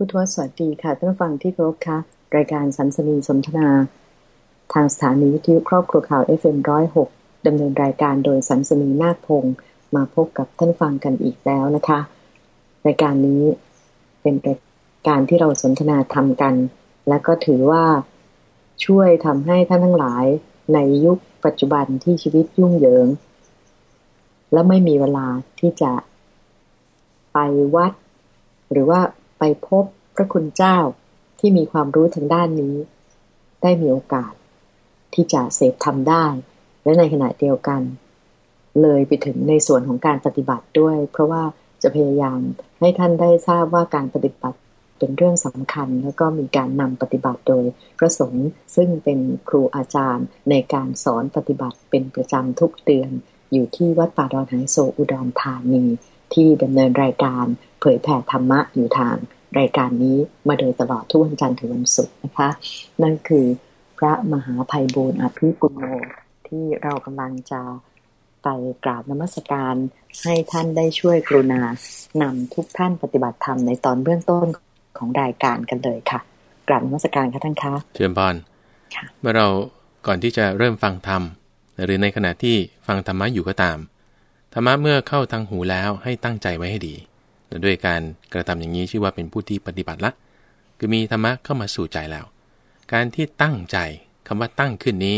ผู้ทวสวัสดีค่ะท่านฟังที่เคารพค่ะ รายการสันสนีสนทนา ทางสถานีวิทยุครอบครัวข่าว FM106 ดำเนินรายการโดยสันสนีนาคพงศ์มาพบกับท่านฟังกันอีกแล้วนะคะ รายการนี้เป็นรายการที่เราสนทนาทำกัน และก็ถือว่าช่วยทำให้ท่านทั้งหลายในยุคปัจจุบันที่ชีวิตยุ่งเหยิง และไม่มีเวลาที่จะไปวัด หรือว่า ไปพบพระคุณเจ้าที่มีความรู้ทางด้านนี้ ได้มีโอกาส ที่จะเสพทำได้ และในขณะเดียวกัน เลยไปถึงในส่วนของการปฏิบัติด้วย เพราะว่าจะพยายามให้ท่านได้ทราบว่าการปฏิบัติเป็นเรื่องสำคัญ แล้วก็มีการนำปฏิบัติโดยพระสงฆ์ซึ่งเป็นครูอาจารย์ในการสอนปฏิบัติเป็นประจำทุกเดือน อยู่ที่วัดป่าดอนไฮโซอุดรธานี ที่ดำเนินรายการเผยแผ่ธรรมะอยู่ทางรายการนี้มาโดยตลอดทุกวันจันทร์ถึงวันศุกร์นะคะ นั่นคือพระมหาภัยบูรณ์อภิปุโนที่เรากำลังจะไปกราบนมัสการให้ท่านได้ช่วยกรุณานำทุกท่านปฏิบัติธรรมในตอนเบื้องต้นของรายการกันเลยค่ะ กราบนมัสการค่ะท่านคะเชิญพรเมื่อเราก่อนที่จะเริ่มฟังธรรมหรือในขณะที่ฟังธรรมะอยู่ก็ตามธ รรมะเมื่อเข้าทางหูแล้วให้ตั้งใจไว้ให้ดีด้วยการกระทำอย่างนี้ชื่อว่าเป็นผู้ที่ปฏิบัติละ คือมีธรรมะเข้ามาสู่ใจแล้ว การที่ตั้งใจคำว่าตั้งขึ้นนี้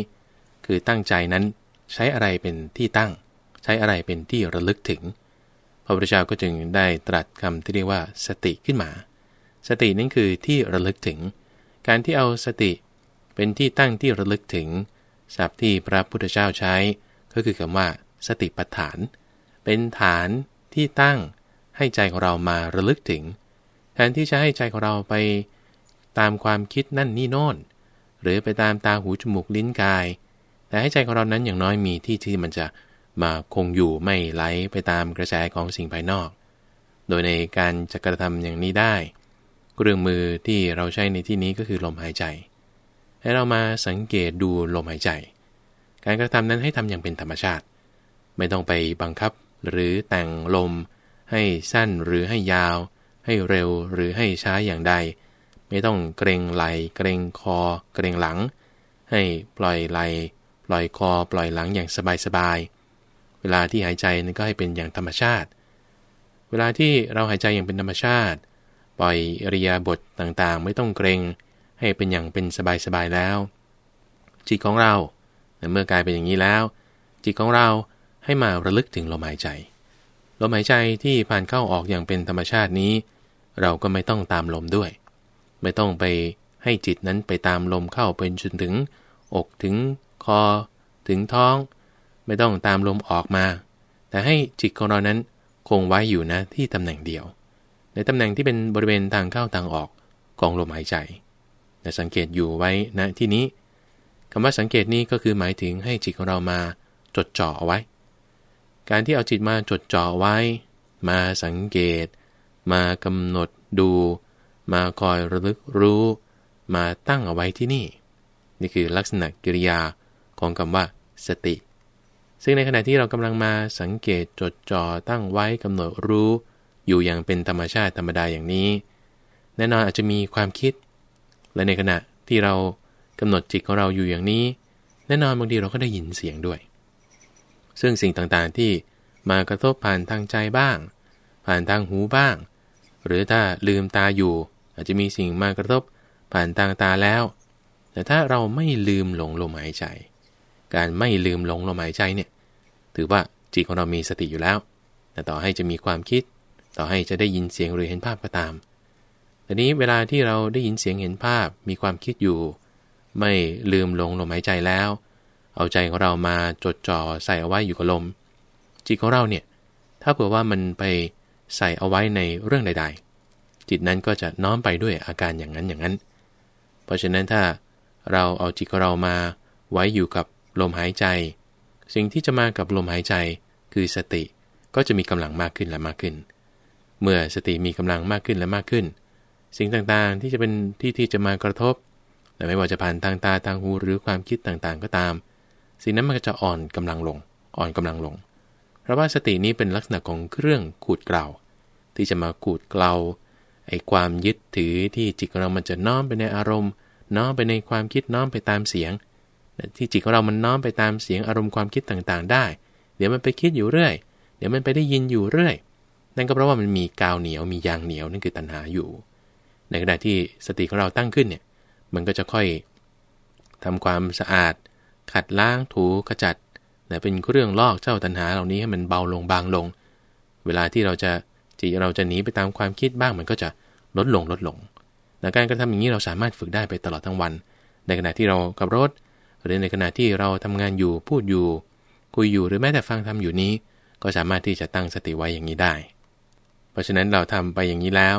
คือตั้งใจนั้นใช้อะไรเป็นที่ตั้ง ใช้อะไรเป็นที่ระลึกถึง พระพุทธเจ้าก็จึงได้ตรัสคำที่เรียกว่าสติขึ้นมา สตินั่นคือที่ระลึกถึง การที่เอาสติเป็นที่ตั้งที่ระลึกถึงศัพท์ที่พระพุทธเจ้าใช้ ก็คือคำว่า สติปัฏฐาน เป็นฐานที่ตั้งให้ใจของเรามาระลึกถึง แทนที่จะให้ใจของเราไปตามความคิดนั่นนี่โน่น หรือไปตามตาหูจมูกลิ้นกาย แต่ให้ใจของเรานั้นอย่างน้อยมีที่ที่มันจะมาคงอยู่ไม่ไหลไปตามกระแสของสิ่งภายนอก โดยในการจะกระทำอย่างนี้ได้เครื่องมือที่เราใช้ในที่นี้ก็คือลมหายใจ ให้เรามาสังเกตดูลมหายใจ การกระทำนั้นให้ทำอย่างเป็นธรรมชาติ ไม่ต้องไปบังคับ หรือแต่งลม ให้สั้นหรือให้ยาว ให้เร็วหรือให้ช้าอย่างใด ไม่ต้องเกรงไหลเกรงคอ เกรงหลัง ให้ปล่อยไหลปล่อยคอปล่อยหลังอย่างสบายๆเวลาที่หายใจนั้นก็ให้เป็นอย่างธรรมชาติ เวลาที่เราหายใจอย่างเป็นธรรมชาติ ปล่อยอริยาบทต่างๆ ไม่ต้องเกรงให้เป็นอย่างเป็นสบายๆแล้ว จิตของเราเมื่อกลายเป็นอย่างนี้แล้ว จิตของเรา ให้มาระลึกถึงลมหายใจ ลมหายใจที่ผ่านเข้าออกอย่างเป็นธรรมชาตินี้ เราก็ไม่ต้องตามลมด้วย ไม่ต้องไปให้จิตนั้นไปตามลมเข้าเป็นจนถึง อกถึงคอ ถึงท้อง ไม่ต้องตามลมออกมา แต่ให้จิตของเรานั้นคงไว้อยู่นะที่ตำแหน่งเดียว ในตำแหน่งที่เป็นบริเวณทางเข้าทางออกของลมหายใจแต่สังเกตอยู่ไว้ณที่นี้คำว่าสังเกตนี้ก็คือหมายถึงให้จิตของเรามาจดจ่อเอาไว้ การที่เอาจิตมาจดจ่อไว้ มาสังเกต มากำหนดดู มาคอยระลึกรู้ มาตั้งเอาไว้ที่นี่ นี่คือลักษณะกิริยาของคำว่า สติ ซึ่งในขณะที่เรากำลังมาสังเกตจดจ่อตั้งไว้กำหนดรู้ อยู่อย่างเป็นธรรมชาติธรรมดาอย่างนี้ แน่นอนอาจจะมีความคิด และในขณะที่เรากำหนดจิตของเราอยู่อย่างนี้ แน่นอนบางทีเราก็ได้ยินเสียงด้วย ซึ่งสิ่งต่างๆที่มากระทบผ่านทางใจบ้าง ผ่านทางหูบ้าง หรือถ้าลืมตาอยู่ อาจจะมีสิ่งมากระทบผ่านทางตาแล้ว แต่ถ้าเราไม่ลืมหลงลมหายใจ การไม่ลืมหลงลมหายใจเนี่ยถือว่าจิตของเรามีสติอยู่แล้ว แต่ต่อให้จะมีความคิด ต่อให้จะได้ยินเสียงหรือเห็นภาพก็ตามแต่นี้เวลาที่เราได้ยินเสียงเห็นภาพมีความคิดอยู่ ไม่ลืมหลงลมหายใจแล้ว เอาใจของเรามาจดจ่อใส่เอาไว้อยู่กับลม จิตของเราเนี่ยถ้าเผื่อว่ามันไปใส่เอาไว้ในเรื่องใด ๆ จิตนั้นก็จะน้อมไปด้วยอาการอย่างนั้นอย่างนั้น เพราะฉะนั้นถ้าเราเอาจิตของเรามาไว้อยู่กับลมหายใจ สิ่งที่จะมากับลมหายใจคือสติก็จะมีกำลังมากขึ้นและมากขึ้น เมื่อสติมีกำลังมากขึ้นและมากขึ้น สิ่งต่างๆที่จะเป็นที่ที่จะมากระทบแต่ไม่ว่าจะผ่านทางตาทางหูหรือความคิดต่างๆ ก็ตาม สิ่งนั้นมันก็จะอ่อนกำลังลง อ่อนกำลังลง เพราะว่าสตินี้เป็นลักษณะของเครื่องขูดเกลาที่จะมาขูดเกลาไอไอ้ความยึดถือที่จิตของเรามันจะน้อมไปในอารมณ์ น้อมไปในความคิดน้อมไปตามเสียง ที่จิตของเรามันน้อมไปตามเสียงอารมณ์ความคิดต่างๆ ได้ เดี๋ยวมันไปคิดอยู่เรื่อย เดี๋ยวมันไปได้ยินอยู่เรื่อย นั่นก็เพราะว่ามันมีกาวเหนียวมียางเหนียวนั่นคือตัณหาอยู่ ในขณะที่สติของเราตั้งขึ้นเนี่ยมันก็จะค่อยทำความสะอาด ขัดล้างถูขจัดนะเป็นเรื่องลอกเจ้าตัณหาเหล่านี้ให้มันเบาลงบางลง เวลาที่เราจะจิตเราจะหนีไปตามความคิดบ้างมันก็จะลดลงลดลงในการกระทำอย่างนี้เราสามารถฝึกได้ไปตลอดทั้งวัน ในขณะที่เรากับรถ หรือในขณะที่เราทำงานอยู่พูดอยู่ คุยอยู่หรือแม้แต่ฟังทำอยู่นี้ ก็สามารถที่จะตั้งสติไว้อย่างนี้ได้ เพราะฉะนั้นเราทำไปอย่างนี้แล้ว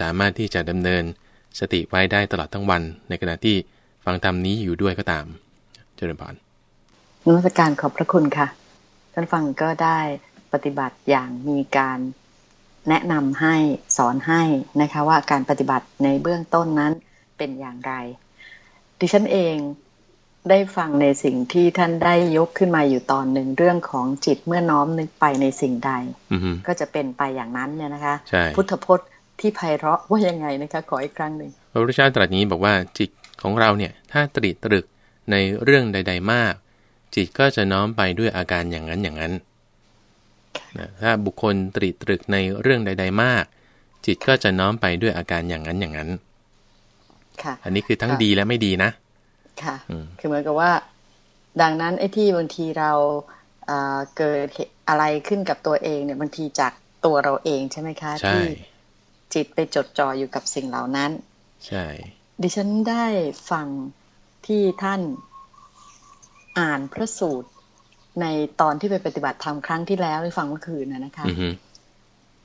สามารถที่จะดำเนินสติไว้ได้ตลอดทั้งวัน ในขณะที่ฟังธรรมนี้อยู่ด้วยก็ตาม เจริญพรนมัสการขอบพระคุณค่ะ ท่านฟังก็ได้ปฏิบัติอย่างมีการแนะนำให้สอนให้นะคะว่าการปฏิบัติในเบื้องต้นนั้นเป็นอย่างไร ดิฉันเองได้ฟังในสิ่งที่ท่านได้ยกขึ้นมาอยู่ตอนหนึ่งเรื่องของจิตเมื่อน้อมนึกไปในสิ่งใดก็จะเป็นไปอย่างนั้นเนี่ยนะคะ พุทธพจน์ที่ไพเราะว่ายังไงนะคะ ขออีกครั้งหนึ่งพระพุทธเจ้าตรัสนี้บอกว่าจิตของเราเนี่ย ถ้าตรีตรึก ในเรื่องใด ๆมาก จิตก็จะน้อมไปด้วยอาการอย่างนั้นอย่างนั้นนะถ้าบุคคลตรีตรึกในเรื่องใด ๆ มาก จิตก็จะน้อมไปด้วยอาการอย่างนั้นอย่างนั้น ค่ะ อันนี้คือทั้งดีและไม่ดีนะ ค่ะ คือเหมือนกับว่า ดังนั้นไอ้ที่บางทีเราเกิดอะไรขึ้นกับตัวเองเนี่ยบางทีจากตัวเราเองใช่ไหมคะ ที่จิตไปจดจ่ออยู่กับสิ่งเหล่านั้น ใช่ ดิฉันได้ฟัง ที่ท่านอ่านพระสูตร ในตอนที่ไปปฏิบัติธรรมครั้งที่แล้วที่ฟังเมื่อคืนนะนะคะ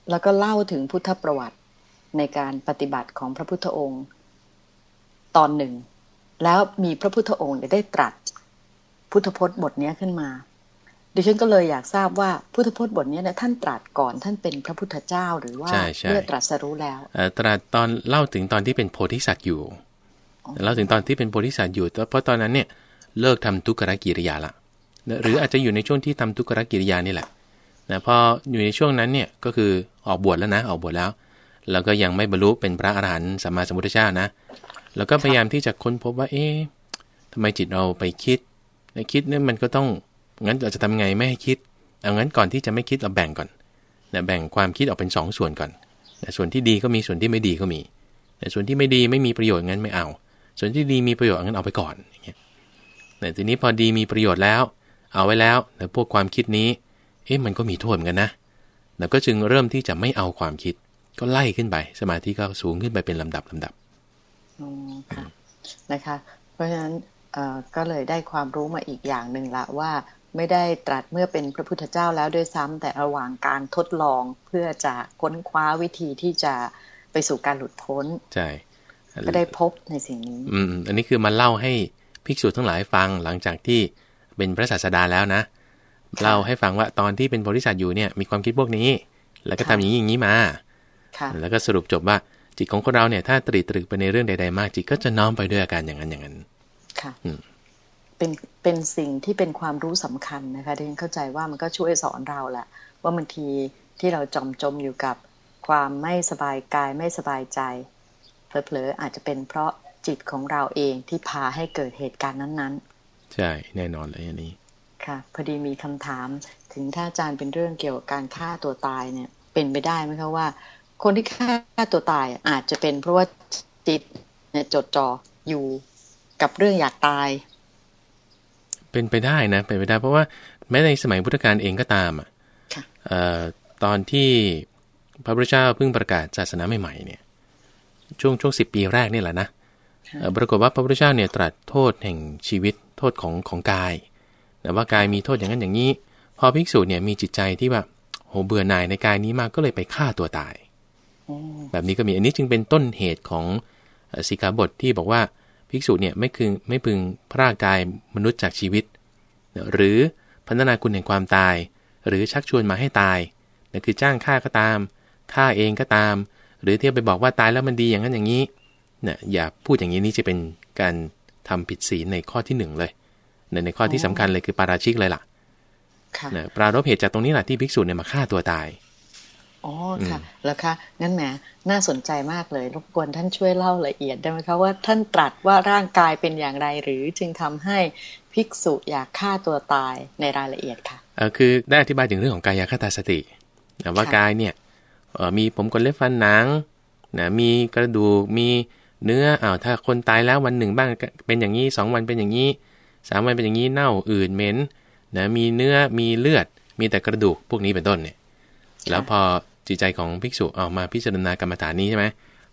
แล้วก็เล่าถึงพุทธประวัติในการปฏิบัติของพระพุทธองค์ ตอนหนึ่ง แล้วมีพระพุทธองค์ได้ตรัส พุทธพจน์บทนี้ขึ้นมาดิฉันก็เลยอยากทราบว่าพุทธพจน์บทนี้เนี่ยท่านตรัสก่อนท่านเป็นพระพุทธเจ้าหรือว่าเมื่อตรัสรู้แล้วตรัสตอนเล่าถึงตอนที่เป็นโพธิสัตว์อยู่ เล่าถึงตอนที่เป็นโพธิสัตว์อยู่เพราะตอนนั้นเนี่ยเลิกทำทุกขกิริยาละหรืออาจจะอยู่ในช่วงที่ทำทุกขกิริยานี่แหละนะพออยู่ในช่วงนั้นเนี่ยก็คือออกบวชแล้วนะออกบวชแล้ว แล้วก็ยังไม่บรรลุเป็นพระอรหันต์สัมมาสัมพุทธเจ้านะ แล้วก็พยายามที่จะค้นพบว่า เอ๊ะทำไมจิตเราไปคิดในคิดเนี่ยมันก็ต้องงั้นเราจะทำไงไม่ให้คิดเอางั้นก่อนที่จะไม่คิดเราแบ่งก่อนนะแบ่งความคิดออกเป็น 2สส่วนก่อนนะส่วนที่ดีก็มีส่วนที่ไม่ดีก็มีแต่ส่วนที่ไม่ดีไม่มีประโยชน์งั้นไม่เอา ส่วนที่ดีมีประโยชน์งั้นเอาไปก่อนอย่างเงี้ยแต่ทีนี้พอดีมีประโยชน์แล้ว เอาไว้แล้วแต่พวกความคิดนี้เอ๊ะมันก็มีโทษเหมือนกันนะแล้วก็จึงเริ่มที่จะไม่เอาความคิดก็ไล่ขึ้นไป สมาธิก็สูงขึ้นไปเป็นลำดับลำดับอ๋อค่ะนะคะ เพราะฉะนั้นก็เลยได้ความรู้มาอีกอย่างหนึ่งละว่าไม่ได้ตรัสเมื่อเป็นพระพุทธเจ้าแล้วด้วยซ้ำแต่ระหว่างการทดลองเพื่อจะค้นคว้าวิธีที่จะไปสู่การหลุดพ้น ใช่ ก็ได้พบในสิ่งนี้ อืม อันนี้คือมาเล่าให้ภิกษุทั้งหลายฟังหลังจากที่เป็นพระศาสดาแล้วนะ เล่าให้ฟังว่าตอนที่เป็นบริษัทอยู่เนี่ยมีความคิดพวกนี้ แล้วก็ทำอย่างนี้อย่างนี้มาแล้วก็สรุปจบว่าจิตของคนเราเนี่ยถ้าตรีตรึกไปในเรื่องใด ๆ มากจิตก็จะน้อมไปด้วยอาการอย่างนั้นอย่างนั้น ค่ะเป็นเป็นสิ่งที่เป็นความรู้สำคัญนะคะที่ฉันเข้าใจว่ามันก็ช่วยสอนเราแหละว่าบางทีที่เราจมจมอยู่กับความไม่สบายกายไม่สบายใจ เผลอๆอาจจะเป็นเพราะจิตของเราเองที่พาให้เกิดเหตุการณ์นั้นๆ ใช่แน่นอนเลยอันนี้ ค่ะพอดีมีคำถามถึงถ้าอาจารย์เป็นเรื่องเกี่ยวกับการฆ่าตัวตายเนี่ย เป็นไปได้ไหมคะว่า คนที่ฆ่าตัวตายอาจจะเป็นเพราะว่าจิตเนี่ยจดจ่ออยู่กับเรื่องอยากตาย เป็นไปได้นะ เป็นไปได้ เพราะว่าแม้ในสมัยพุทธกาลเองก็ตามอะตอนที่พระพุทธเจ้าเพิ่งประกาศศาสนาใหม่ๆเนี่ย ช่วงช่วงสิบปีแรกนี่แหละนะปรากฏว่าพระพุทธเจ้าเนี่ยตรัสโทษแห่งชีวิตโทษของของกายแต่ว่ากายมีโทษอย่างนั้นอย่างนี้ พอภิกษุเนี่ยมีจิตใจที่แบบโหเบื่อหน่ายในกายนี้มากก็เลยไปฆ่าตัวตาย แบบนี้ก็มีอันนี้จึงเป็นต้นเหตุของสิกขาบทที่บอกว่าภิกษุเนี่ยไม่คือไม่พึงพรากายมนุษย์จากชีวิต หรือพัฒนาคุณแห่งความตาย หรือชักชวนมาให้ตายนั่นคือจ้างฆ่าก็ตามฆ่าเองก็ตาม หรือเที่ยวไปบอกว่าตายแล้วมันดีอย่างนั้นอย่างนี้เนี่ยอย่าพูดอย่างนี้นี่จะเป็นการทำผิดศีลในข้อที่หนึ่งเลยในในข้อที่สำคัญเลยคือปาราชิกเลยล่ะนะปรารบเหตุจากตรงนี้แหละที่ภิกษุเนี่ยมาฆ่าตัวตายอ๋อค่ะแล้วคะงั้นแหมน่าสนใจมากเลยรบกวนท่านช่วยเล่าละเอียดได้ไหมคะว่าท่านตรัสว่าร่างกายเป็นอย่างไรหรือจึงทำให้ภิกษุอยากฆ่าตัวตายในรายละเอียดค่ะเออคือได้อธิบายถึงเรื่องของกายคตาสติว่ากายเนี่ย มีผมกนเล็บฟันหนังนะมีกระดูกมีเนื้ออ้าวถ้าคนตายแล้ววันหนึ่งบ้างเป็นอย่างนี้สองวันเป็นอย่างนี้สามวันเป็นอย่างนี้เน่าอื่นเหม็นนะมีเนื้อมีเลือด มีแต่กระดูกพวกนี้เป็นต้นเนี่ยแล้วพอจิตใจของภิกษุออกมาพิจารณากรรมฐานนี้ใช่ไหม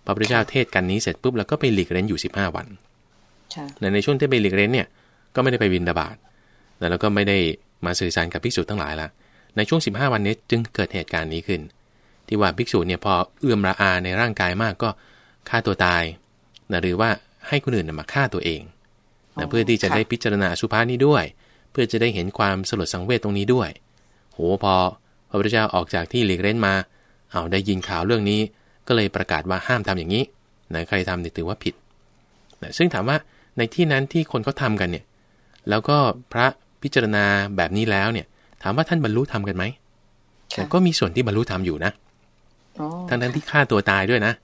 พระพุทธเจ้าเทศกันนี้เสร็จปุ๊บแล้วก็ไปหลีกเล่นอยู่ 15 วันในช่วงที่ไปหลีกเล่นเนี่ยก็ไม่ได้ไปวินดาบาตแล้วก็ไม่ได้มาสื่อสารกับภิกษุทั้งหลายละในช่วง 15 วันนี้จึงเกิดเหตุการณ์นี้ขึ้น ที่ว่าภิกษุเนี่ยพอเอื้อมระอาในร่างกายมากก็ฆ่าตัวตายนะหรือว่าให้คนอื่นมาฆ่าตัวเองนะเพื่อที่จะได้พิจารณาสุภาษนี้ด้วย เพื่อจะได้เห็นความสลดสังเวชตรงนี้ด้วย โหพอพระพุทธเจ้าออกจากที่หลีกเล่นมา เอาได้ยินข่าวเรื่องนี้ ก็เลยประกาศว่าห้ามทำอย่างนี้นะใครทำเนี่ยถือว่าผิดนะซึ่งถามว่าในที่นั้นที่คนเขาทากันเนี่ย แล้วก็พระพิจารณาแบบนี้แล้วเนี่ย ถามว่าท่านบรรลุธรรมกันไหมแต่ก็มีส่วนที่บรรลุธรรมอยู่นะ ทั้งนั้นที่ฆ่าตัวตายด้วยนะ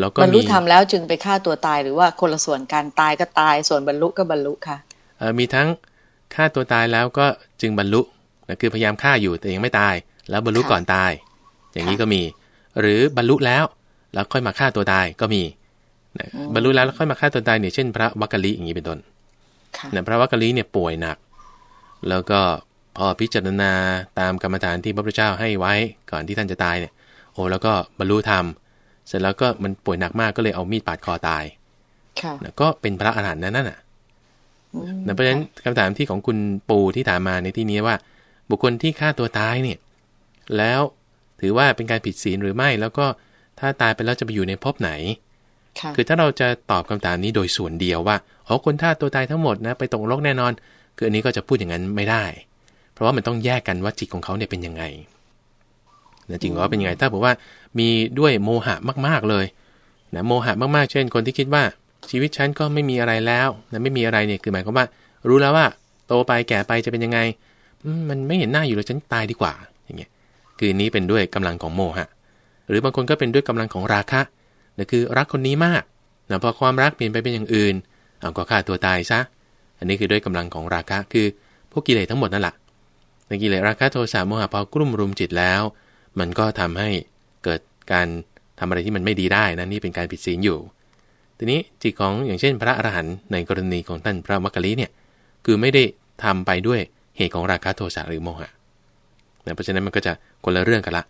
แล้วก็บรรลุธรรมแล้วจึงไปฆ่าตัวตายหรือว่าคนละส่วนการตายก็ตายส่วนบรรลุก็บรรลุค่ะเออมีทั้งฆ่าตัวตายแล้วก็จึงบรรลุนะคือพยายามฆ่าอยู่แต่ยังไม่ตาย แล้วบรรลุก่อนตาย อย่างนี้ก็มี หรือบรรลุแล้วแล้วค่อยมาฆ่าตัวตายก็มีบรรลุแล้วแล้วค่อยมาฆ่าตัวตายเนี่ยเช่น พระวักกะลิอย่างนี้เป็นต้นนะพระวักกะลิเนี่ยป่วยหนัก แล้วก็พอพิจารณาตามกรรมฐานที่พระพุทธเจ้าให้ไว้ก่อนที่ท่านจะตายเนี่ยโอ้แล้วก็บรรลุธรรม เสร็จแล้วก็มันป่วยหนักมากก็เลยเอามีดปาดคอตายค่ะก็เป็นพระอรหันต์นั่นน่ะเพราะฉะนั้นคำถามที่ของคุณปูที่ถามมาในที่นี้ว่า บุคคลที่ฆ่าตัวตายเนี่ย แล้วถือว่าเป็นการผิดศีลหรือไม่ แล้วก็ถ้าตายไปแล้วจะไปอยู่ในภพไหนคือถ้าเราจะตอบคำถามนี้โดยส่วนเดียวว่าอ๋อคนฆ่าตัวตายทั้งหมดนะไปตกโลกแน่นอน คืออันนี้ก็จะพูดอย่างนั้นไม่ได้ เพราะว่ามันต้องแยกกันว่าจิตของเขาเนี่ยเป็นยังไง นะจริงว่าเป็นยังไงถ้าบอกว่ามีด้วยโมหะมาก ๆเลยนะโมหะมากๆ เช่น คนที่คิดว่าชีวิตฉันก็ไม่มีอะไรแล้วนะไม่มีอะไรเนี่ยคือหมายความว่า รู้แล้วว่า โตไปแก่ไปจะเป็นยังไงมันไม่เห็นหน้าอยู่เลยฉันตายดีกว่าอย่างเงี้ยคือนี้เป็นด้วยกำลังของโมหะ หรือบางคนก็เป็นด้วยกำลังของราคะนะคือรักคนนี้มากนะพอความรักเปลี่ยนไปเป็นอย่างอื่นเอาก็ฆ่าตัวตายซะอันนี้คือด้วยกำลังของราคะคือพวกกิเลสทั้งหมดนั่นแหละในกิเลสราคะโทสะโมหะพอกลุ่มรุมจิตแล้ว มันก็ทำให้เกิดการทำอะไรที่มันไม่ดีได้นะนี่เป็นการผิดศีลอยู่ ทีนี้จิตของอย่างเช่น พระอรหันต์ในกรณีของท่านพระมักกะลีเนี่ยคือไม่ได้ทำไปด้วยเหตุของราคะโทสะหรือโมหะนะเพราะฉะนั้นมันก็จะคนละเรื่องกันละ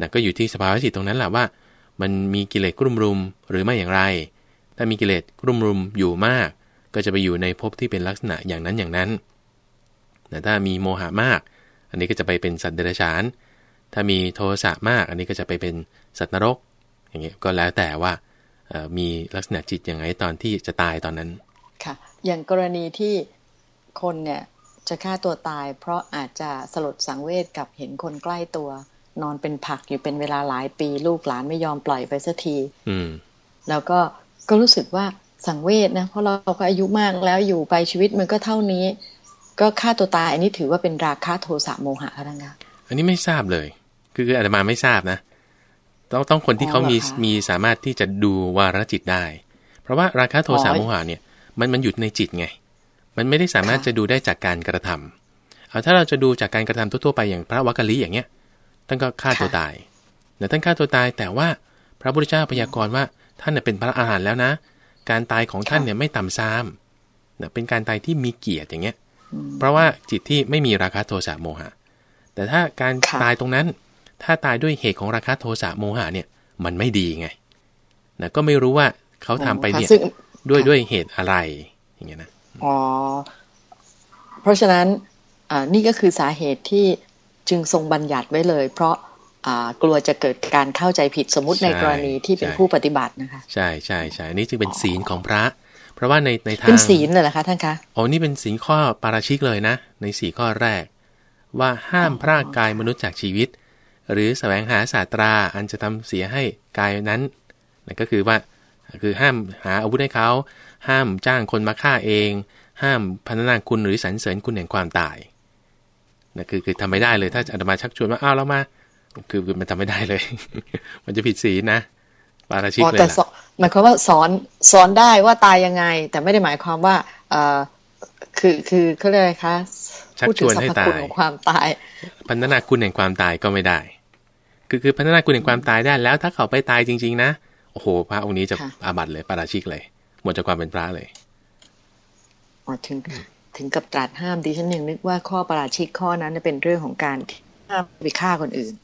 นะก็อยู่ที่สภาวะจิตตรงนั้นแหละว่า มันมีกิเลสกลุ่มรุมหรือไม่อย่างไร ถ้ามีกิเลสกลุ่มรุมอยู่มาก ก็จะไปอยู่ในภพที่เป็นลักษณะอย่างนั้นอย่างนั้นแต่ถ้ามีโมหะมาก อันนี้ก็จะไปเป็นสัตว์เดรัจฉาน ถ้ามีโทสะมากอันนี้ก็จะไปเป็นสัตว์นรก อย่างเงี้ยก็แล้วแต่ว่ามีลักษณะจิตอย่างไรตอนที่จะตายตอนนั้น ค่ะ อย่างกรณีที่คนเนี่ยจะฆ่าตัวตาย เพราะอาจจะสลดสังเวชกับเห็นคนใกล้ตัวนอนเป็นผักอยู่เป็นเวลาหลายปีลูกหลานไม่ยอมปล่อยไปสักที อืม แล้วก็ก็รู้สึกว่าสังเวชนะ เพราะเราก็อายุมากแล้วอยู่ไปชีวิตมันก็เท่านี้ ก็ฆ่าตัวตายอันนี้ถือว่าเป็นราคะโทสะโมหะคะท่านคะ อันนี้ไม่ทราบเลย คืออาตมาไม่ทราบนะ ต้องต้องคนที่เขามีมีสามารถที่จะดูวาระจิตได้ เพราะว่าราคะโทสะโมหะเนี่ย มันมันอยู่ในจิตไง มันไม่ได้สามารถจะดูได้จากการกระทำเอาถ้าเราจะดูจากการกระทำทั่วๆไปอย่างพระวักกะลีอย่างเงี้ยท่านก็ฆ่าตัวตายแต่ท่านฆ่าตัวตายแต่ว่าพระพุทธเจ้าพยากรณ์ว่าท่านเป็นพระอาหารแล้วนะ การตายของท่านเนี่ยไม่ต่ำซ้ำเป็นการตายที่มีเกียรติอย่างเงี้ย เพราะว่าจิตที่ไม่มีราคะโทสะโมหะ แต่ถ้าการตายตรงนั้น ถ้าตายด้วยเหตุของราคะโทสะโมหะเนี่ย มันไม่ดีไงนะก็ไม่รู้ว่าเขาทำไปเนี่ยด้วยด้วยเหตุอะไรอย่างเงี้ยนะอ๋อเพราะฉะนั้นอ่านี่ก็คือสาเหตุที่จึงทรงบัญญัติไว้เลย เพราะอ่ากลัวจะเกิดการเข้าใจผิดสมมติในกรณีที่เป็นผู้ปฏิบัตินะคะ ใช่ใช่ใช่นี่จึงเป็นศีลของพระ เพราะว่าในในทางเป็นศีลเลยเหรอคะท่านคะโอ้นี่เป็นศีลข้อปาราชิกเลยนะ ในสี่ข้อแรก ว่าห้ามพรากกายมนุษย์จากชีวิต หรือแสวงหาศาสตราอันจะทำเสียให้กายนั้นนั่นก็คือว่าคือห้ามหาอาวุธให้เขา ห้ามจ้างคนมาฆ่าเอง ห้ามพันนาคุณหรือสรรเสริญคุณแห่งความตายนั่นคือคือทำไม่ได้เลยถ้าอาตมาชักชวนว่าอ้าวเรามาคือมันทำไม่ได้เลย มันจะผิดศีลนะปาราชิกเลยแต่หมายความว่าสอนสอนได้ว่าตายยังไง แต่ไม่ได้หมายความว่าเออคือคือเขาเรียกอะไรคะ ชักชวนให้ตายของความตาย พันธนาคุณแห่งความตายก็ไม่ได้ คือคือพันธนาคุณแห่งความตายได้แล้ว ถ้าเขาไปตายจริง ๆ นะโอ้โห พระองค์นี้จะอาบัตเลยปาราชิกเลย หมดจากความเป็นพระเลยอ๋อถึงถึงกับตรัสห้ามดิฉันยังนึกว่าข้อปราชิกข้อนั้นเป็นเรื่องของการห้ามไปฆ่าคนอื่น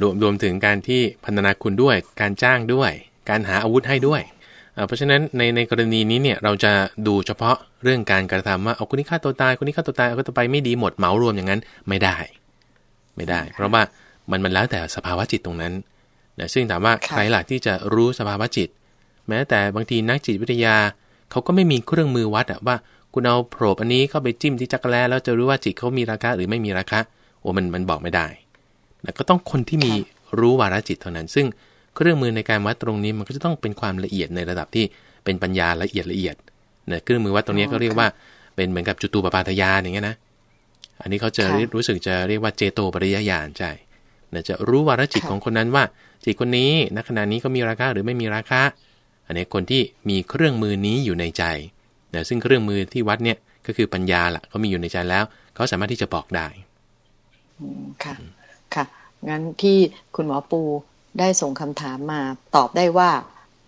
รวมรวมถึงการที่พันธนาคุณด้วย การจ้างด้วย การหาอาวุธให้ด้วย เพราะฉะนั้นในในกรณีนี้เนี่ยเราจะดูเฉพาะเรื่องการกระทำว่าเอาคนนี้ฆ่าตัวตายคนนี้ฆ่าตัวตายเอาตัวไปไม่ดีหมดเหมารวมอย่างนั้นไม่ได้ ไม่ได้ เพราะว่ามันมันแล้วแต่สภาวะจิตตรงนั้นนะซึ่งถามว่าใครหลักที่จะรู้สภาวะจิต แม้แต่บางทีนักจิตวิทยาเขาก็ไม่มีเครื่องมือวัดอะว่า คุณเอาโผล่อันนี้เข้าไปจิ้มที่จักรแล้แล้วจะรู้ว่าจิตเขามีราคาหรือไม่มีราคาโอ้มันมันบอกไม่ได้แต่ก็ต้องคนที่มีรู้วาระจิตเท่านั้น ซึ่ง เครื่องมือในการวัดตรงนี้มันก็จะต้องเป็นความละเอียดในระดับที่เป็นปัญญาละเอียดละเอียดเนี่ยเครื่องมือวัดตรงนี้ก็เรียกว่าเป็นเหมือนกับจุตูปปาทยานอย่างเงี้ยนะ อันนี้เขาจะรู้สึกจะเรียกว่าเจโตปริยญาณใช่เนี่ยจะรู้วาระจิตของคนนั้นว่า จิตคนนี้ณขณะนี้ก็มีราคาหรือไม่มีราคาอันนี้คนที่มีเครื่องมือนี้อยู่ในใจเนี่ยซึ่งเครื่องมือที่วัดเนี่ยก็คือปัญญาละเขามีอยู่ในใจแล้วเขาสามารถที่จะบอกได้ค่ะค่ะงั้นที่คุณหมอปู ได้ส่งคำถามมาตอบได้ว่า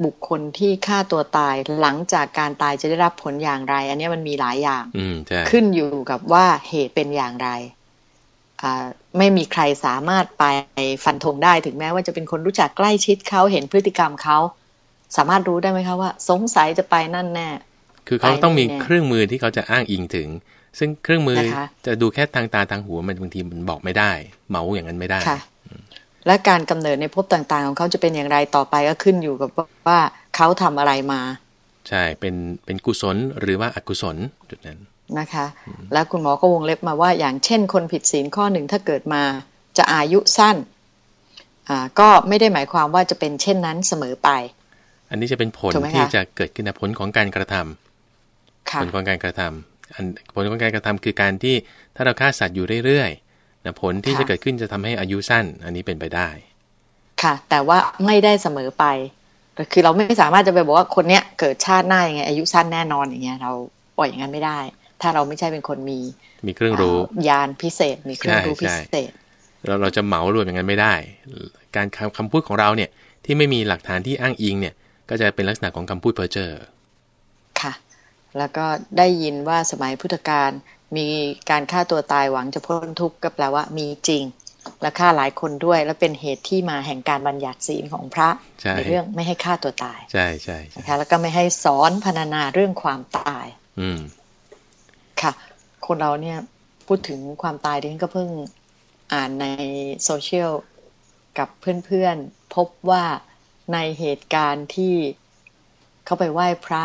บุคคลที่ฆ่าตัวตายหลังจากการตายจะได้รับผลอย่างไร อันนี้มันมีหลายอย่างขึ้นอยู่กับว่าเหตุเป็นอย่างไรไม่มีใครสามารถไปฟันธงได้ถึงแม้ว่าจะเป็นคนรู้จักใกล้ชิดเขาเห็นพฤติกรรมเขาสามารถรู้ได้ไหมคะว่า สงสัยจะไปนั่นแน่ คือเขาต้องมีเครื่องมือที่เขาจะอ้างอิงถึง ซึ่งเครื่องมือจะดูแค่ทางตาทางหูมันบางทีมันบอกไม่ได้ เมาอย่างนั้นไม่ได้ค่ะ และการกำเนิดในภพต่างๆ ของเขาจะเป็นอย่างไรต่อไปก็ขึ้นอยู่กับว่าเขาทำอะไรมา ใช่เป็นเป็นกุศลหรือว่าอกุศลจุดนั้นนะคะ แล้วคุณหมอก็วงเล็บมาว่าอย่างเช่น คนผิดศีลข้อหนึ่งถ้าเกิดมาจะอายุสั้นอ่าก็ไม่ได้หมายความว่าจะเป็นเช่นนั้นเสมอไป อันนี้จะเป็นผลที่จะเกิดขึ้นผลของการกระทำผลของการกระทำอันผลของการกระทำคือการที่ถ้าเราฆ่าสัตว์อยู่เรื่อยๆ นะผลที่จะเกิดขึ้นจะทำให้อายุสั้น อันนี้เป็นไปได้ ค่ะ แต่ว่าไม่ได้เสมอไปคือเราไม่สามารถจะไปบอกว่าคนเนี้ยเกิดชาติหน้าอย่างไงอายุสั้นแน่นอนอย่างเงี้ยเราปล่อยอย่างนั้นไม่ได้ ถ้าเราไม่ใช่เป็นคนมี มีเครื่องรู้ยานพิเศษ มีเครื่องรู้พิเศษ เราเราจะเหมารวมอย่างนั้นไม่ได้ การคำพูดของเราเนี่ยที่ไม่มีหลักฐานที่อ้างอิงเนี่ย ก็จะเป็นลักษณะของคำพูดเพ้อเจ้อค่ะ แล้วก็ได้ยินว่าสมัยพุทธกาลมีการฆ่าตัวตายหวังจะพ้นทุกข์ก็แปลว่ามีจริง และฆ่าหลายคนด้วย และเป็นเหตุที่มาแห่งการบัญญัติศีลของพระใในเรื่องไม่ให้ฆ่าตัวตาย ใช่ใช่นะคะแล้วก็ไม่ให้สอนพรรณนาเรื่องความตาย อืมค่ะ คนเราเนี่ยพูดถึงความตายดิฉันก็เพิ่งอ่านในโซเชียลกับเพื่อนๆพบว่าในเหตุการณ์ที่เขาไปไหว้พระ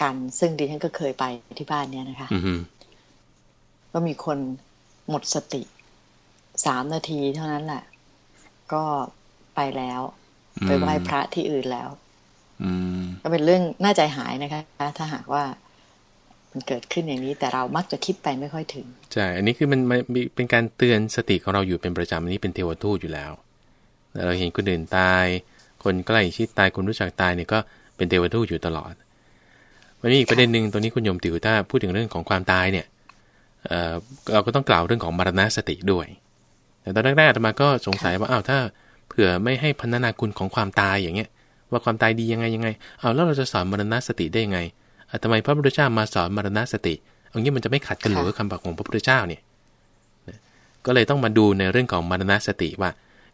กัน ซึ่งดิฉันก็เคยไปที่บ้านเนี่ยนะคะก็มีคนหมดสติสามนาทีเท่านั้นแหละ ก็ไปแล้ว ไปไหว้พระที่อื่นแล้วก็เป็นเรื่องน่าใจหายนะคะ ถ้าหากว่ามันเกิดขึ้นอย่างนี้ แต่เรามักจะคิดไปไม่ค่อยถึงใช่อันนี้คือมันมันเป็นการเตือนสติของเราอยู่เป็นประจำอันนี้เป็นเทวทูตอยู่แล้วเราเห็นคนอื่นตาย คนใกล้ชิดตายคนรู้จักตายเนี่ยก็เป็นเทวทูตอยู่ตลอด วันนี้อีกประเด็นหนึ่งตัวนี้คุณโยมติวถ้าพูดถึงเรื่องของความตายเนี่ยเเราก็ต้องกล่าวเรื่องของมรณะสติด้วย แต่ตอนแรกๆธรรมาก็สงสัยว่าอ้าวถ้าเผื่อไม่ให้พันนาคุณของความตายอย่างเงี้ย ว่าความตายดียังไงยังไงอ้าวแล้วเราจะสอนมรณะสติได้ยังไงทำไมพระพุทธเจ้ามาสอนมรณะสติอันนี้มันจะไม่ขัดกันหรือคำบอกของพระพุทธเจ้าเนี่ยก็เลยต้องมาดูในเรื่องของมรณะสติว่า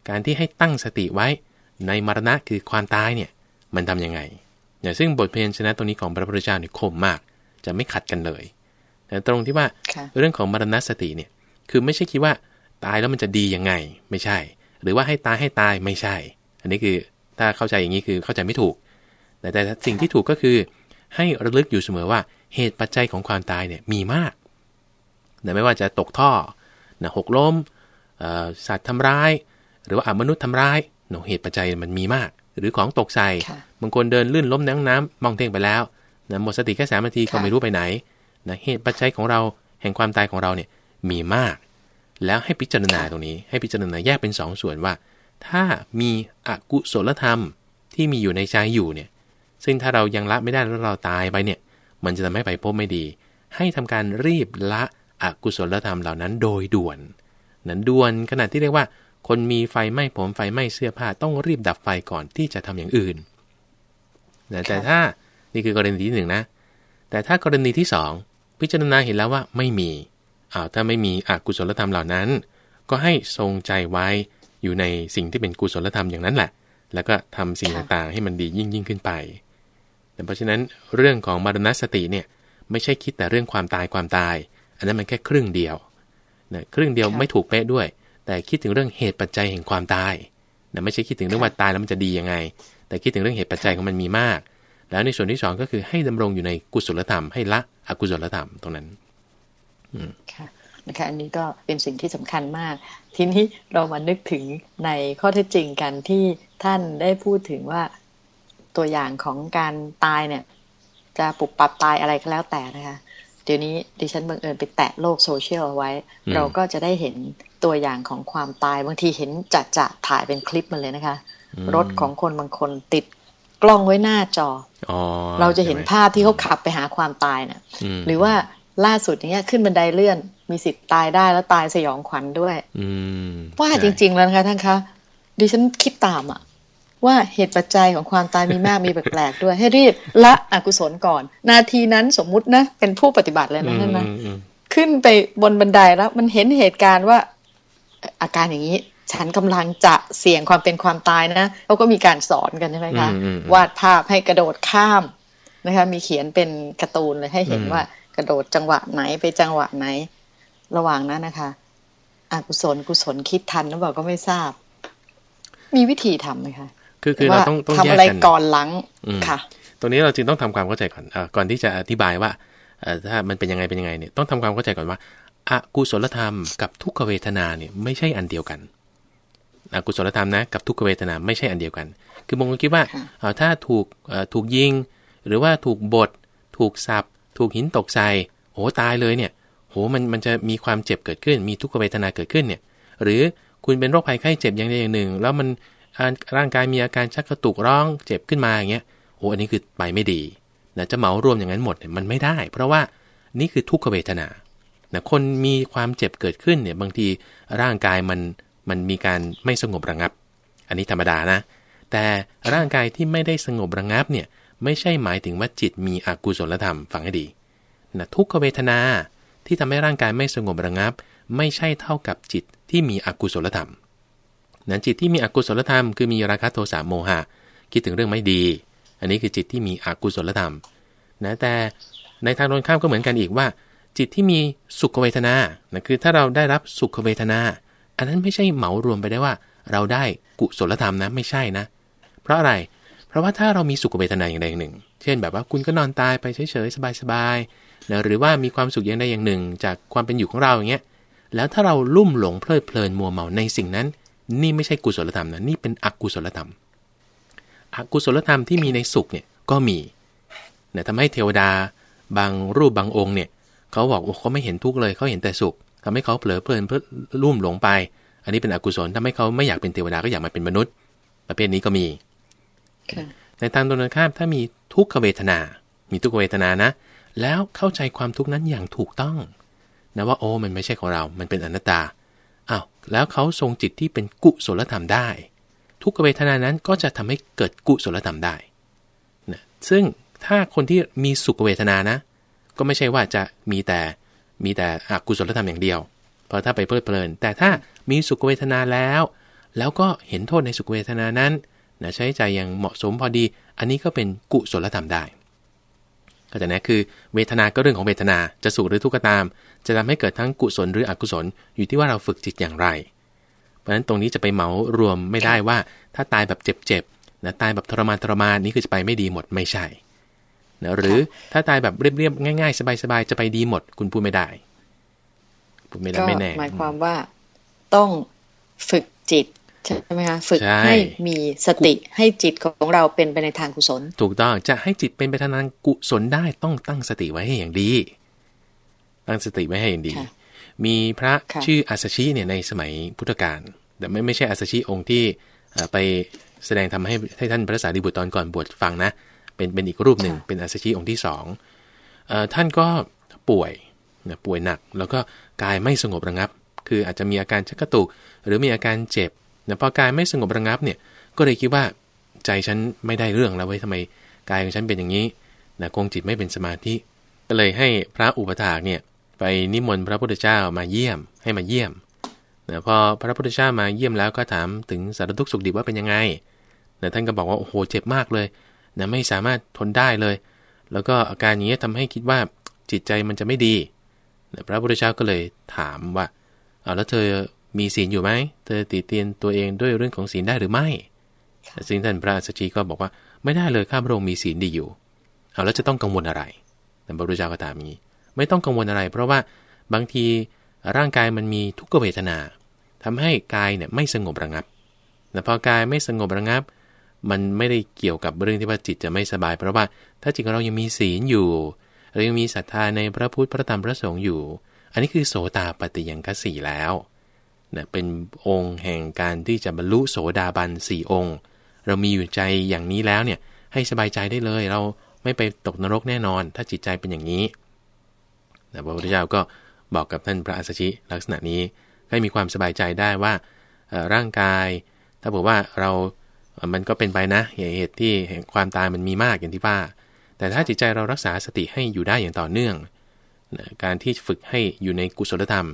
การที่ให้ตั้งสติไว้ในมรณะคือความตายเนี่ยมันทํำยังไง เนี่ยซึ่งบทเพลงชนะตรงนี้ของพระพุทธเจ้าเนี่ยคมมาก จะไม่ขัดกันเลยแต่ตรงที่ว่าเรื่องของมรณะสติเนี่ยคือไม่ใช่คิดว่าตายแล้วมันจะดียังไงไม่ใช่ หรือว่าให้ตายให้ตายไม่ใช่ อันนี้คือถ้าเข้าใจอย่างนี้คือเข้าใจไม่ถูก แต่แต่สิ่งที่ถูกก็คือให้ระลึกอยู่เสมอว่าเหตุปัจจัยของความตายเนี่ยมีมากนะไม่ว่าจะตกท่อนะหกล้มสัตว์ทำร้าย หรือว่าอมนุษย์ทำร้ายเนะเหตุปัจจัยมันมีมาก หรือของตกใส่บางคนเดินลื่นล้มในห้องน้ำมองเท่งไปแล้วนะหมดสติแค่สามนาทีก็ไม่รู้ไปไหนนะเหตุปัจจัยของเราแห่งความตายของเราเนี่ยมีมาก แล้วให้พิจารณาตรงนี้ ให้พิจารณาแยกเป็นสองส่วนว่า ถ้ามีอกุศลธรรมที่มีอยู่ในใจอยู่เนี่ย ซึ่งถ้าเรายังละไม่ได้แล้วเราตายไปเนี่ย มันจะทำให้ไปพบไม่ดี ให้ทำการรีบละอกุศลธรรมเหล่านั้นโดยด่วน นั้นด่วนขณะที่เรียกว่า คนมีไฟไหม้ผมไฟไหม้เสื้อผ้าต้องรีบดับไฟก่อนที่จะทำอย่างอื่นแต่ถ้านี่คือกรณีที่หนึ่งนะ แต่ถ้ากรณีที่สองพิจารณาเห็นแล้วว่าไม่มีอ้าวถ้าไม่มีอกุศลธรรมเหล่านั้น ก็ให้ทรงใจไว้อยู่ในสิ่งที่เป็นกุศลธรรมอย่างนั้นแหละ แล้วก็ทำสิ่งต่างๆให้มันดียิ่งยิ่งขึ้นไปแต่เพราะฉะนั้นเรื่องของมรณสติเนี่ยไม่ใช่คิดแต่เรื่องความตายความตาย อันนั้นมันแค่ครึ่งเดียวนะครึ่งเดียวไม่ถูกเป๊ะด้วย แต่คิดถึงเรื่องเหตุปัจจัยแห่งความตายนะไม่ใช่คิดถึงเรื่องว่าตายแล้วมันจะดียังไง แต่คิดถึงเรื่องเหตุปัจจัยของมันมีมาก แล้วในส่วนที่สองก็คือให้ดำรงอยู่ในกุศลธรรมให้ละอกุศลธรรมตรงนั้นค่ะนะคะอันนี้ก็เป็นสิ่งที่สำคัญมาก ทีนี้เรามานึกถึงในข้อเท็จจริงกันที่ท่านได้พูดถึงว่าตัวอย่างของการตายเนี่ย จะปุบปับตายอะไรก็แล้วแต่นะคะ เดี๋ยวนี้ดิฉันบังเอิญไปแตะโลกโซเชียลเอาไว้ เราก็จะได้เห็นตัวอย่างของความตายบางทีเห็นจัดจะถ่ายเป็นคลิปมันเลยนะคะ รถของคนบางคนติดกล้องไว้หน้าจออเราจะเห็นภาพที่เขาขับไปหาความตายนะ่ะ หรือว่าล่าสุดอย่างเงี้ยขึ้นบันไดเลื่อนมีสิทธิ์ตายได้แล้วตายสยองขวัญด้วยว่าจริง ๆ แล้วนะคะท่านคะดิฉันคิดตามอะ ว่าเหตุปัจจัยของความตายมีมากมีแปลกๆด้วย ให้รีบละอกุศลก่อน นาทีนั้นสมมุตินะ เป็นผู้ปฏิบัติเลยนะท่านนะขึ้นไปบนบันไดแล้ว มันเห็นเหตุการณ์ว่า อาการอย่างนี้ ฉันกำลังจะเสี่ยงความเป็นความตายนะเขาก็มีการสอนกันใช่ไหมคะวาดภาพให้กระโดดข้ามนะคะ มีเขียนเป็นการ์ตูนเลยให้เห็นว่ากระโดดจังหวะไหนไปจังหวะไหน ระหว่างนั้นนะคะอกุศลกุศลคิดทันหรือเปล่าก็ไม่ทราบ มีวิธีทํำไหมคะ คือคือเราต้องต้องแยกกันทำอะไรก่อนหลังค่ะ ตรงนี้เราจึงต้องทำความเข้าใจก่อนอก่อนที่จะอธิบายว่าถ้ามันเป็นยังไงเป็นยังไงเนี่ยต้องทำความเข้าใจก่อนว่าอากุศลธรรมกับทุกขเวทนาเนี่ยไม่ใช่อันเดียวกันอกุศลธรรมนะกับทุกขเวทนาไม่ใช่อันเดียวกัน คือบางคนคิดว่าถ้าถูกถูกยิง หรือว่าถูกบทถูกสับถูกหินตกใส่โหตายเลยเนี่ยโหมันมันจะมีความเจ็บเกิดขึ้น มีทุกขเวทนาเกิดขึ้นเนี่ย หรือคุณเป็นโรคภัยไข้เจ็บอย่างใดอย่างหนึ่ง แล้วมัน ร่างกายมีอาการชักกระตุกร้องเจ็บขึ้นมาอย่างเงี้ยโหอันนี้คือไปไม่ดีนะจะเหมารวมอย่างนั้นหมดเนี่ยมันไม่ได้ เพราะว่านี่คือทุกขเวทนานะคนมีความเจ็บเกิดขึ้นเนี่ยบางทีร่างกายมันมันมีการไม่สงบระงับ อันนี้ธรรมดานะ แต่ร่างกายที่ไม่ได้สงบระงับเนี่ยไม่ใช่หมายถึงว่าจิตมีอกุศลธรรมฟังให้ดีนะทุกขเวทนาที่ทำให้ร่างกายไม่สงบระงับ ไม่ใช่เท่ากับจิตที่มีอกุศลธรรม นั้นจิตที่มีอกุศลธรรมคือมีราคะโทสะโมหะ คิดถึงเรื่องไม่ดี อันนี้คือจิตที่มีอกุศลธรรมนะแต่ในทางตรงข้ามก็เหมือนกันอีกว่า จิตที่มีสุขเวทนานะคือถ้าเราได้รับสุขเวทนา อันนั้นไม่ใช่เหมารวมไปได้ว่า เราได้กุศลธรรมนะไม่ใช่นะ เพราะอะไร เพราะว่าถ้าเรามีสุขเวทนาอย่างใดอย่างหนึ่ง เช่นแบบว่าคุณก็นอนตายไปเฉยๆสบายๆนะหรือว่ามีความสุขอย่างใดอย่างหนึ่ง จากความเป็นอยู่ของเราอย่างเงี้ยแล้วถ้าเราลุ่มหลงเพลิดเพลินมัวเมาในสิ่งนั้น นี่ไม่ใช่กุศลธรรมนะนี่เป็นอกุศลธรรม อกุศลธรรมที่มีในสุขเนี่ยก็มีนะทำให้เทวดาบางรูปบางองค์เนี่ยเขาบอกว่าเขาไม่เห็นทุกข์เลยเขาเห็นแต่สุขทำให้เขาเผลอเพลินเพื่อลุ่มหลงไป อันนี้เป็นอกุศลทำให้เขาไม่อยากเป็นเทวดาก็อยากมาเป็นมนุษย์ ประเภทนี้ก็มีในทางตรงกันข้ามถ้ามีทุกขเวทนา มีทุกขเวทนานะ แล้วเข้าใจความทุกข์นั้นอย่างถูกต้องนะว่าโอ้มันไม่ใช่ของเรา มันเป็นอนัตตา อ้าวแล้วเขาทรงจิตที่เป็นกุศลธรรมได้ ทุกขเวทนานั้นก็จะทำให้เกิดกุศลธรรมได้นะซึ่งถ้าคนที่มีสุขเวทนานะ ก็ไม่ใช่ว่าจะมีแต่มีแต่อกุศลธรรมอย่างเดียว เพราะถ้าไปเพลิดเพลิน แต่ถ้ามีสุขเวทนาแล้ว แล้วก็เห็นโทษในสุขเวทนานั้นนะใช้ใจอย่างเหมาะสมพอดี อันนี้ก็เป็นกุศลธรรมได้ ก็จะนะคือเวทนาก็เรื่องของเวทนาจะสุขหรือทุกข์ก็ตาม จะทำให้เกิดทั้งกุศลหรืออกุศลอยู่ที่ว่าเราฝึกจิตอย่างไร เพราะฉะนั้นตรงนี้จะไปเหมารวมไม่ได้ว่า ถ้าตายแบบเจ็บๆนะตายแบบทรมานทรมานนี่คือจะไปไม่ดีหมดไม่ใช่นะหรือถ้าตายแบบเรียบๆง่ายๆ สบายๆจะไปดีหมด คุณพูดไม่ได้พูดไม่ได้ไม่แน่หมายความว่าต้องฝึกจิต ใช่ไหมคะฝึกให้มีสติให้จิตของเราเป็นไปในทางกุศล ถูกต้องจะให้จิตเป็นไปทางกุศลได้ต้องตั้งสติไว้ให้อย่างดี ตั้งสติไว้ให้อย่างดี มีพระชื่ออาสชิเนี่ยในสมัยพุทธกาลแต่ไม่ไม่ใช่อาสชิองค์ที่ไปแสดงทำให้ให้ท่านพระสารีบุตรตอนก่อนบวชฟังนะ เป็นเป็นอีกรูปหนึ่งเป็นอาสชิองค์ที่สองท่านก็ป่วยนะป่วยหนัก แล้วก็กายไม่สงบระงับ คืออาจจะมีอาการชักกระตุก หรือมีอาการเจ็บ นะพอกายไม่สงบระงับเนี่ยก็เลยคิดว่าใจฉันไม่ได้เรื่องแล้วไว้ทำไมกายของฉันเป็นอย่างนี้นะคงจิตไม่เป็นสมาธิก็เลยให้พระอุปถากเนี่ยไปนิมนต์พระพุทธเจ้ามาเยี่ยมให้มาเยี่ยมนะพอพระพุทธเจ้ามาเยี่ยมแล้วก็ถามถึงสารทุกข์สุขดิบว่าเป็นยังไงนะท่านก็บอกว่าโอ้โหเจ็บมากเลยนะไม่สามารถทนได้เลย แล้วก็อาการอย่างนี้ทำให้คิดว่าจิตใจมันจะไม่ดีนะพระพุทธเจ้าก็เลยถามว่าเอาแล้วเธอ มีศีลอยู่ไหม เธอติเตียนตัวเองด้วยเรื่องของศีลได้หรือไม่ ซึ่งท่านพระสัจจีก็บอกว่าไม่ได้เลยข้าพระองค์มีศีลดีอยู่ เอาแล้วจะต้องกังวลอะไรแต่พระพุทธเจ้าก็ถามอย่างนี้ ไม่ต้องกังวลอะไร เพราะว่าบางทีร่างกายมันมีทุกขเวทนาทำให้กายเนี่ยไม่สงบระงับ แต่พอกายไม่สงบระงับ มันไม่ได้เกี่ยวกับเรื่องที่ว่าจิตจะไม่สบาย เพราะว่าถ้าจิตของเรายังมีศีลอยู่เรายังมีศรัทธาในพระพุทธพระธรรมพระสงฆ์อยู่ อันนี้คือโสตาปฏิยังคสีแล้ว นะเป็นองค์แห่งการที่จะบรรลุโสดาบันสี่องค์ เรามีอยู่ใจอย่างนี้แล้วเนี่ยให้สบายใจได้เลย เราไม่ไปตกนรกแน่นอน ถ้าจิตใจเป็นอย่างนี้นะพระพุทธเจ้าก็บอกกับท่านพระอัสสชิลักษณะนี้ให้มีความสบายใจได้ว่าร่างกาย ถ้าบอกว่าเรา มันก็เป็นไปนะเหตุที่แห่งความตายมันมีมากอย่างที่ว่า แต่ถ้าจิตใจเรารักษาสติให้อยู่ได้อย่างต่อเนื่อง การที่ฝึกให้อยู่ในกุศลธรรม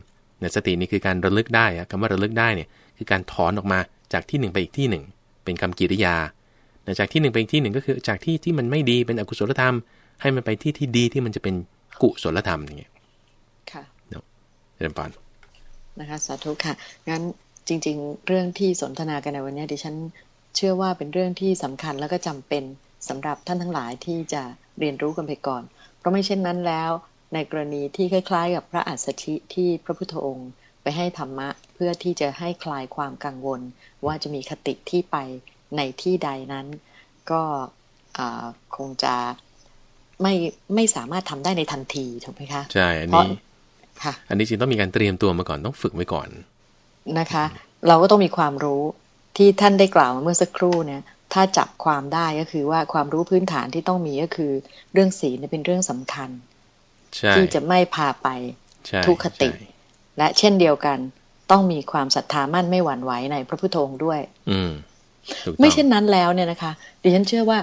สตินี่คือการระลึกได้คำว่าระลึกได้เนี่ยคือการถอนออกมาจากที่หนึ่งไปอีกที่หนึ่ง เป็นคำกิริยาจากที่หนึ่งไปอีกที่หนึ่งก็คือจากที่ที่มันไม่ดีเป็นอกุศลธรรม ให้มันไปที่ที่ดีที่มันจะเป็นกุศลธรรมอย่างเงี้ยค่ะเนาะเรียนปอนนะคะสาธุค่ะงั้นจริง ๆ เรื่องที่สนทนากันในวันนี้ดิฉันเชื่อว่าเป็นเรื่องที่สำคัญแล้วก็จำเป็นสำหรับท่านทั้งหลายที่จะเรียนรู้กันไปก่อน เพราะไม่เช่นนั้นแล้ว ในกรณีที่คล้ายๆ กับพระอัสสชิที่พระพุทธองค์ ไปให้ธรรมะเพื่อที่จะให้คลายความกังวล ว่าจะมีคติที่ไปในที่ใดนั้น ก็คงจะไม่ไม่สามารถทำได้ในทันทีถูกไหมคะใช่อันนี้ค่ะ อันนี้จริงต้องมีการเตรียมตัวมาก่อนต้องฝึกไว้ก่อนนะคะ เราก็ต้องมีความรู้ที่ท่านได้กล่าวมาเมื่อสักครู่เนี่ยถ้าจับความได้ก็คือว่าความรู้พื้นฐานที่ต้องมีก็คือ เรื่องศีลเป็นเรื่องสำคัญ ที่จะไม่พาไปทุกขติ และเช่นเดียวกัน ต้องมีความศรัทธามั่นไม่หวั่นไหวในพระพุทโธด้วย อืมไม่เช่นนั้นแล้วเนี่ยนะคะดิฉันเชื่อว่า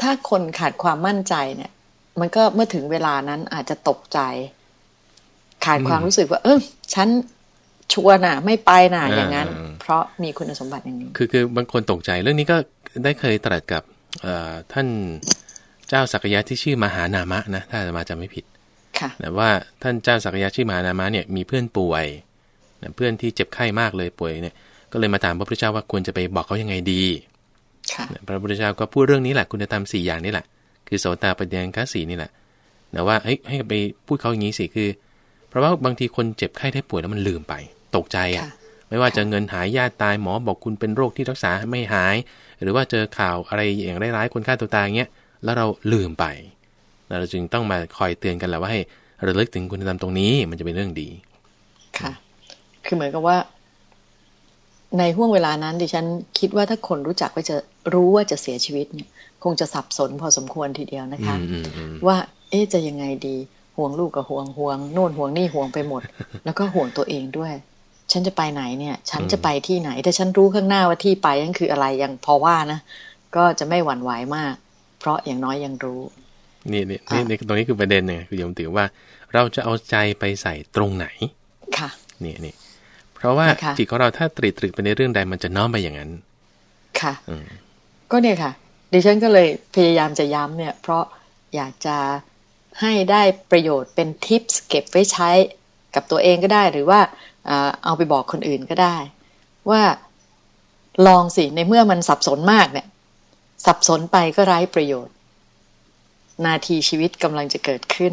ถ้าคนขาดความมั่นใจเนี่ย มันก็เมื่อถึงเวลานั้นอาจจะตกใจ ขาดความรู้สึกว่า เออฉันชัวน่ะ ไม่ไปน่ะอย่างนั้น เพราะมีคุณสมบัติอย่างนี้ คือคือบางคนตกใจเรื่องนี้ก็ได้เคยตรัสกับท่าน เจ้าสักยะที่ชื่อมหานามะนะถ้าจะมาจำไม่ผิดค่ะแต่ว่าท่านเจ้าสักยะชื่อมหานามะเนี่ยมีเพื่อนป่วยเพื่อนที่เจ็บไข้มากเลยป่วยเนี่ย ก็เลยมาถามพระพุทธเจ้าว่าควรจะไปบอกเขายังไงดีพระพุทธเจ้าก็พูดเรื่องนี้แหละคุณธรรมสี่อย่างนี้แหละ คือโสตาปัญญาคัสีนี่แหละแต่ว่าให้ให้ไปพูดเขาอย่างนี้สิคือ เพราะว่าบางทีคนเจ็บไข้ได้ป่วยแล้วมันลืมไป ตกใจอะ ไม่ว่าจะเงินหายญาติตายหมอบอกคุณเป็นโรคที่รักษาไม่หาย หรือว่าเจอข่าวอะไรอย่างร้ายๆคนฆ่าตัวตายเงี้ย แล้วเราลืมไป เราจึงต้องมาคอยเตือนกันแหละว่าให้ระลึกถึงคุณธรรมตรงนี้มันจะเป็นเรื่องดี ค่ะ คือเหมือนกับว่า ในห่วงเวลานั้น ดิฉันคิดว่าถ้าคนรู้จักว่าจะรู้ว่าจะเสียชีวิตเนี่ย คงจะสับสนพอสมควรทีเดียวนะคะ ว่า เอ๊จะยังไงดี ห่วงลูกกับห่วงห่วงโน่นห่วงนี่ห่วงไปหมด แล้วก็ห่วงตัวเองด้วย ฉันจะไปไหนเนี่ย ฉันจะไปที่ไหนแต่ฉันรู้ข้างหน้าว่าที่ไปนั่นคืออะไรยังพอว่านะก็จะไม่หวั่นไหวมาก เพราะอย่างน้อยยังรู้ นี่นี่นี่ตรงนี้คือประเด็นเนี่ยคือโยมถือว่า เราจะเอาใจไปใส่ตรงไหน ค่ะ นี่นี่เพราะว่าจิตของเราถ้าตรีตรึกไปในเรื่องใดมันจะน้อมไปอย่างนั้น ค่ะก็เนี่ยค่ะ ดิฉันก็เลยพยายามจะย้ำเนี่ย เพราะอยากจะให้ได้ประโยชน์เป็นทิปส์เก็บไว้ใช้กับตัวเองก็ได้ หรือว่าเอาไปบอกคนอื่นก็ได้ ว่าลองสิในเมื่อมันสับสนมากเนี่ย สับสนไปก็ไร้ประโยชน์ นาทีชีวิตกำลังจะเกิดขึ้น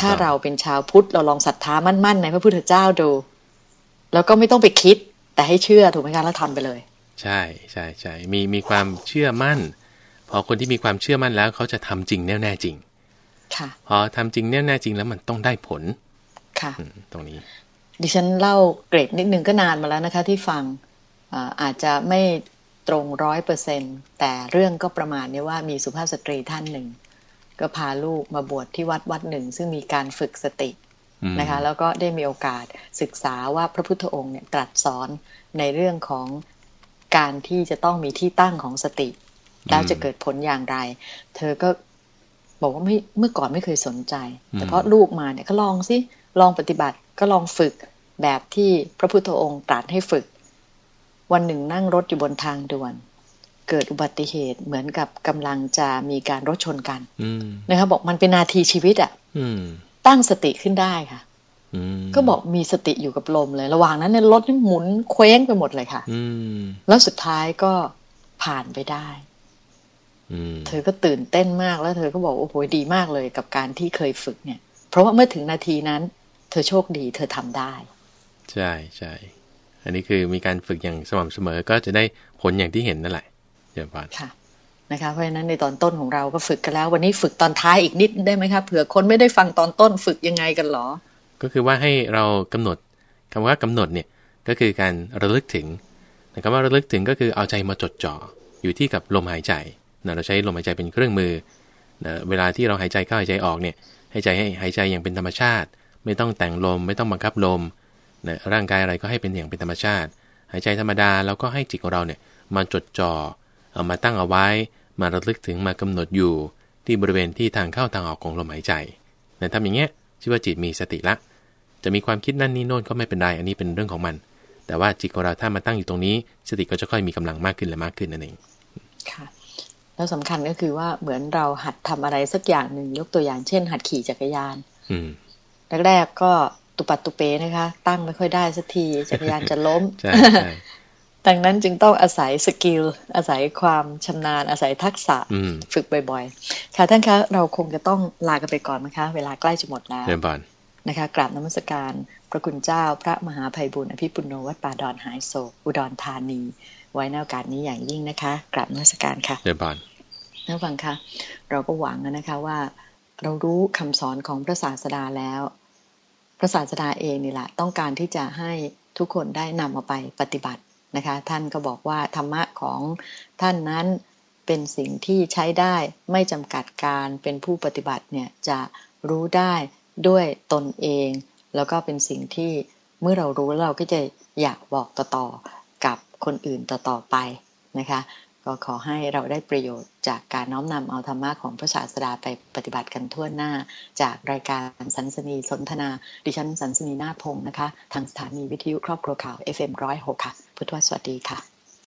ถ้าเราเป็นชาวพุทธเราลองศรัทธามั่นๆในพระพุทธเจ้าดู แล้วก็ไม่ต้องไปคิด แต่ให้เชื่อถูกไหมคะแล้วทำไปเลย ใช่ใช่ใช่มีมีความเชื่อมั่น พอคนที่มีความเชื่อมั่นแล้วเขาจะทำจริงแน่แน่จริงค่ะพอทำจริงแน่แน่จริงแล้วมันต้องได้ผล ค่ะตรงนี้ ดิฉันเล่าเกรดนิดนึงก็นานมาแล้วนะคะ ที่ฟังอาจจะไม่ ตรงร้อยเปอร์เซ็นแต่เรื่องก็ประมาณนี้ว่ามีสุภาพสตรีท่านหนึ่ง ก็พาลูกมาบวชที่วัดวัดหนึ่ง ซึ่งมีการฝึกสตินะคะ แล้วก็ได้มีโอกาสศึกษาว่าพระพุทธองค์เนี่ยตรัสสอนในเรื่องของการที่จะต้องมีที่ตั้งของสติ แล้วจะเกิดผลอย่างไร เธอก็บอกว่าไม่เมื่อก่อนไม่เคยสนใจ แต่เพราะลูกมาเนี่ยก็ลองสิลองปฏิบัติก็ลองฝึกแบบที่พระพุทธองค์ตรัสให้ฝึก วันหนึ่งนั่งรถอยู่บนทางด่วน เกิดอุบัติเหตุเหมือนกับกำลังจะมีการรถชนกันนะครับบอกมันเป็นนาทีชีวิตอะ่ะตั้งสติขึ้นได้ค่ะก็บอกมีสติอยู่กับลมเลย ระหว่างนั้นเนี่ยรถนี่หมุนเคว้งไปหมดเลยค่ะแล้วสุดท้ายก็ผ่านไปได้เธอก็ตื่นเต้นมากแล้วเธอก็บอกโอ้โหดีมากเลยกับการที่เคยฝึกเนี่ย เพราะว่าเมื่อถึงนาทีนั้น เธอโชคดี เธอทำได้ ใช่ใช่ อันนี้คือมีการฝึกอย่างสม่ำเสมอก็จะได้ผลอย่างที่เห็นนั่นแหละเดี๋ยวก่อนค่ะนะคะเพราะฉะนั้นในตอนต้นของเราก็ฝึกกันแล้ว วันนี้ฝึกตอนท้ายอีกนิดได้ไหมคะเผื่อคนไม่ได้ฟังตอนต้นฝึกยังไงกันหรอ ก็คือว่าให้เรากำหนดคำว่ากำหนดเนี่ยก็คือการระลึกถึงคำว่าระลึกถึงก็คือเอาใจมาจดจ่ออยู่ที่กับลมหายใจนะเราใช้ลมหายใจเป็นเครื่องมือนะเวลาที่เราหายใจเข้าหายใจออกเนี่ยหายใจให้หายใจอย่างเป็นธรรมชาติ ไม่ต้องแต่งลมไม่ต้องบังคับลม นะร่างกายอะไรก็ให้เป็นอย่างเป็นธรรมชาติ หายใจธรรมดาแล้วก็ให้จิตของเราเนี่ยมาจดจอ่อเอามาตั้งเอาไว้ มาระลึกถึงมากำหนดอยู่ ที่บริเวณที่ทางเข้าทางออกของลมหายใจนะทำอย่างเงี้ยชื่อว่าจิตมีสติละ จะมีความคิดนั่นนี่โน่นก็ไม่เป็นไรอันนี้เป็นเรื่องของมัน แต่ว่าจิตของเราถ้ามาตั้งอยู่ตรงนี้ สติก็จะค่อยมีกำลังมากขึ้นและมากขึ้นนั่นเองค่ะแล้วสำคัญก็คือว่าเหมือนเราหัดทำอะไรสักอย่างหนึ่งยกตัวอย่างเช่น หัดขี่จักรยานแรกๆก็ ตุปัดตุเปนะคะ ตั้งไม่ค่อยได้สักทีจักรยานจะล้มดังนั้นจึงต้องอาศัยสกิล อาศัยความชำนาญอาศัยทักษะฝึกบ่อยๆ ค่ะท่านคะ เราคงจะต้องลากันไปก่อนนะคะเวลาใกล้จะหมดแล้วนะคะกราบนมัสการพระคุณเจ้า พระมหาภัยบุญอภิปุโนวัดป่าดอนหายโศก อุดรธานี ไว้ในโอกาสนี้อย่างยิ่งนะคะ กราบนมัสการค่ะเรียบานท่านฟังคะเราก็หวังนะคะว่า เรารู้คำสอนของพระศาสดาแล้ว พระศาสดาเองนี่แหละต้องการที่จะให้ทุกคนได้นำมาไปปฏิบัตินะคะ ท่านก็บอกว่าธรรมะของท่านนั้นเป็นสิ่งที่ใช้ได้ไม่จำกัดการเป็นผู้ปฏิบัติเนี่ยจะรู้ได้ด้วยตนเอง แล้วก็เป็นสิ่งที่เมื่อเรารู้แล้วเราก็จะอยากบอกต่อๆกับคนอื่นต่อๆไปนะคะ ก็ขอให้เราได้ประโยชน์จากการน้อมนำเอาธรรมะของพระศาสดาไปปฏิบัติกันทั่วหน้า จากรายการสันสนีสนทนา ดิฉันสันสนีนาพงศ์นะคะ ทางสถานีวิทยุครอบครัวข่าว FM106 ค่ะ พุทธวสวัสดีค่ะ